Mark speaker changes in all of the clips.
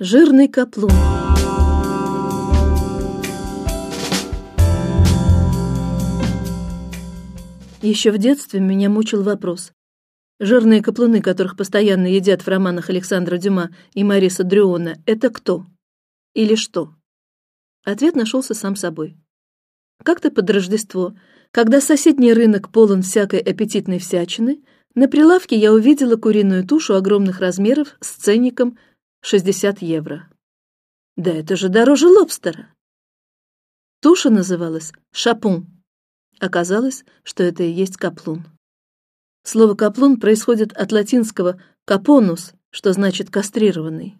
Speaker 1: Жирный каплун. Еще в детстве меня мучил вопрос: жирные каплуны, которых постоянно едят в романах Александра Дюма и Мариса Дрюона, это кто или что? Ответ нашелся сам собой. Как-то под Рождество, когда соседний рынок полон всякой аппетитной всячины, на прилавке я увидела куриную тушу огромных размеров с ценником 60 евро. Да это же дороже лобстера. Туша называлась шапун. Оказалось, что это и есть каплун. Слово каплун происходит от латинского капонус, что значит кастрированный.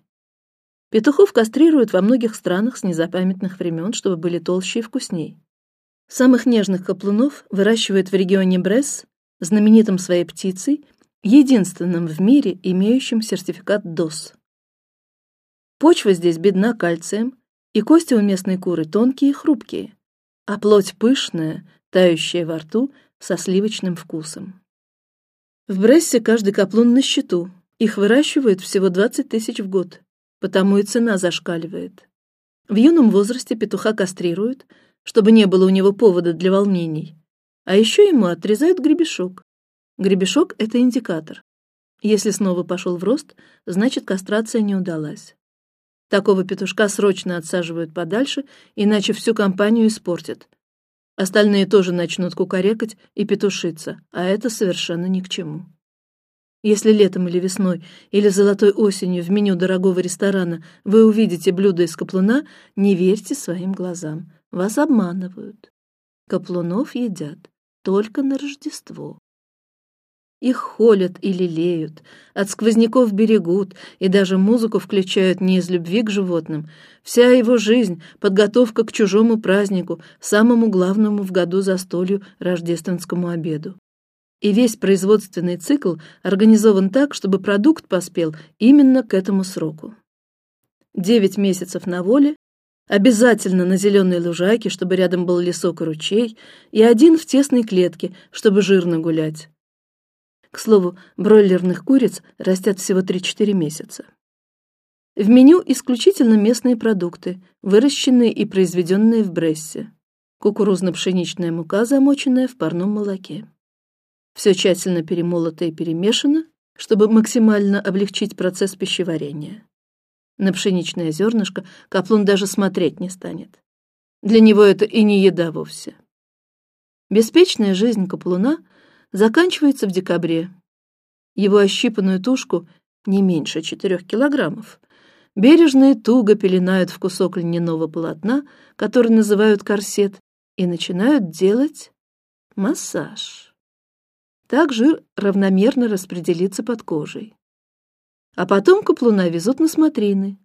Speaker 1: Петухов кастрируют во многих странах с незапамятных времен, чтобы были толще и вкусней. Самых нежных каплунов выращивают в регионе Бресс, знаменитым своей птицей, единственным в мире имеющим сертификат ДОС. Почва здесь бедна кальцием, и кости у местной куры тонкие и хрупкие, а плоть пышная, тающая во рту со сливочным вкусом. В Брессе каждый каплун на счету. Их выращивают всего 20 тысяч в год, потому и цена зашкаливает. В юном возрасте петуха кастрируют, чтобы не было у него повода для волнений, а еще ему отрезают гребешок. Гребешок – это индикатор. Если снова пошел в рост, значит кастрация не удалась. Такого петушка срочно отсаживают подальше, иначе всю компанию испортят. Остальные тоже начнут кукарекать и петушиться, а это совершенно ни к чему. Если летом или весной или золотой осенью в меню дорогого ресторана вы увидите блюдо из каплуна, не верьте своим глазам, вас обманывают. Каплунов едят только на Рождество. Их холят и лелеют, от сквозняков берегут и даже музыку включают не из любви к животным. Вся его жизнь — подготовка к чужому празднику, самому главному в году застолью рождественскому обеду. И весь производственный цикл организован так, чтобы продукт поспел именно к этому сроку. Девять месяцев на воле, обязательно на зеленой лужайке, чтобы рядом был лесок и ручей, и один в тесной клетке, чтобы жирно гулять. К слову, бройлерных куриц растят всего 3-4 месяца. В меню исключительно местные продукты, выращенные и произведенные в Брессе. Кукурузно-пшеничная мука, замоченная в парном молоке. Все тщательно перемолото и перемешано, чтобы максимально облегчить процесс пищеварения. На пшеничное зернышко каплун даже смотреть не станет. Для него это и не еда вовсе. Беспечная жизнь каплуна заканчивается в декабре. Его ощипанную тушку не меньше четырех килограммов бережно и туго пеленают в кусок льняного полотна, который называют корсет, и начинают делать массаж. Так жир равномерно распределится под кожей. А потом каплуна везут на смотрины,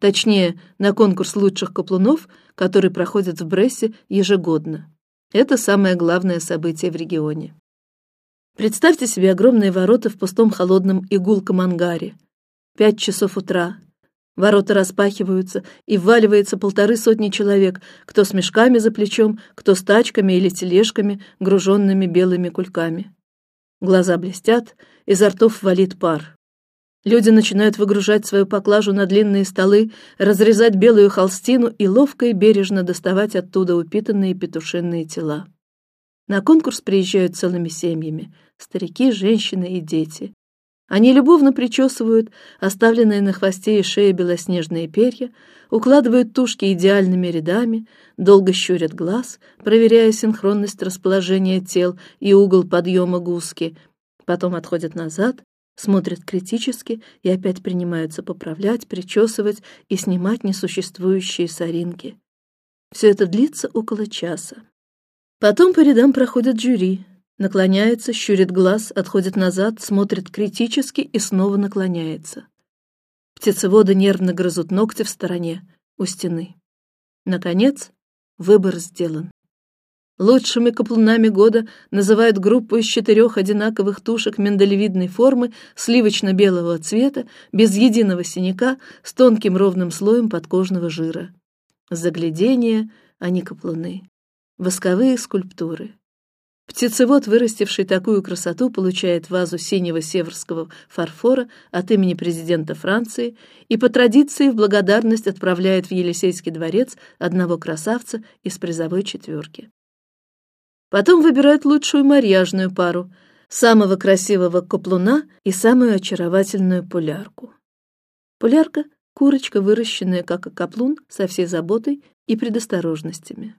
Speaker 1: точнее на конкурс лучших каплунов, который проходит в Брессе ежегодно. Это самое главное событие в регионе. Представьте себе огромные ворота в пустом холодном игулком ангаре. Пять часов утра. Ворота распахиваются, и вваливается полторы сотни человек, кто с мешками за плечом, кто с тачками или тележками, груженными белыми кульками. Глаза блестят, изо ртов валит пар. Люди начинают выгружать свою поклажу на длинные столы, разрезать белую холстину и ловко и бережно доставать оттуда упитанные петушиные тела. На конкурс приезжают целыми семьями: старики, женщины и дети. Они любовно причесывают оставленные на хвосте и шее белоснежные перья, укладывают тушки идеальными рядами, долго щурят глаз, проверяя синхронность расположения тел и угол подъема гуски, потом отходят назад, смотрят критически и опять принимаются поправлять, причесывать и снимать несуществующие соринки. Все это длится около часа. Потом по рядам проходит жюри, наклоняется, щурит глаз, отходит назад, смотрит критически и снова наклоняется. Птицеводы нервно грызут ногти в стороне у стены. Наконец, выбор сделан. Лучшими каплунами года называют группу из четырех одинаковых тушек миндалевидной формы, сливочно-белого цвета, без единого синяка, с тонким ровным слоем подкожного жира. Заглядение, а не каплуны восковые скульптуры. Птицевод, вырастивший такую красоту, получает вазу синего северского фарфора от имени президента Франции и по традиции в благодарность отправляет в Елисейский дворец одного красавца из призовой четверки. Потом выбирает лучшую марьяжную пару, самого красивого каплуна и самую очаровательную пулярку. Пулярка — курочка, выращенная как и каплун, со всей заботой и предосторожностями.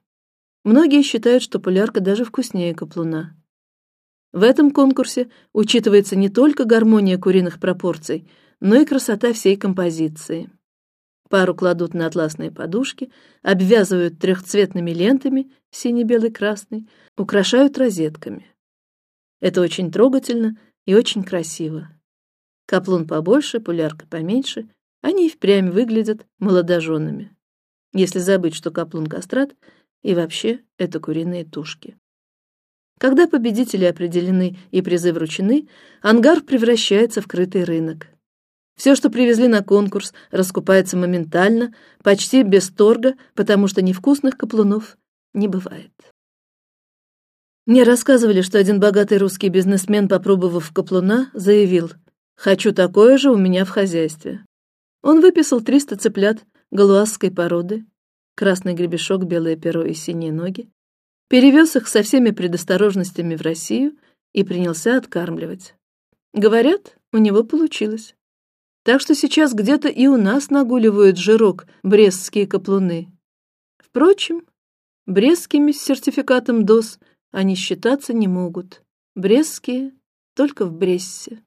Speaker 1: Многие считают, что полярка даже вкуснее каплуна. В этом конкурсе учитывается не только гармония куриных пропорций, но и красота всей композиции. Пару кладут на атласные подушки, обвязывают трехцветными лентами синий, белый, красный, украшают розетками. Это очень трогательно и очень красиво. Каплун побольше, полярка поменьше, они и впрямь выглядят молодоженами. Если забыть, что каплун кастрат, и вообще, это куриные тушки. Когда победители определены и призы вручены, ангар превращается в крытый рынок. Все, что привезли на конкурс, раскупается моментально, почти без торга, потому что невкусных каплунов не бывает. Мне рассказывали, что один богатый русский бизнесмен, попробовав каплуна, заявил: "Хочу такое же у меня в хозяйстве". Он выписал 300 цыплят галуазской породы, красный гребешок, белое перо и синие ноги, перевез их со всеми предосторожностями в Россию и принялся откармливать. Говорят, у него получилось. Так что сейчас где-то и у нас нагуливают жирок брестские каплуны. Впрочем, брестскими с сертификатом ДОС они считаться не могут. Брестские только в Брессе.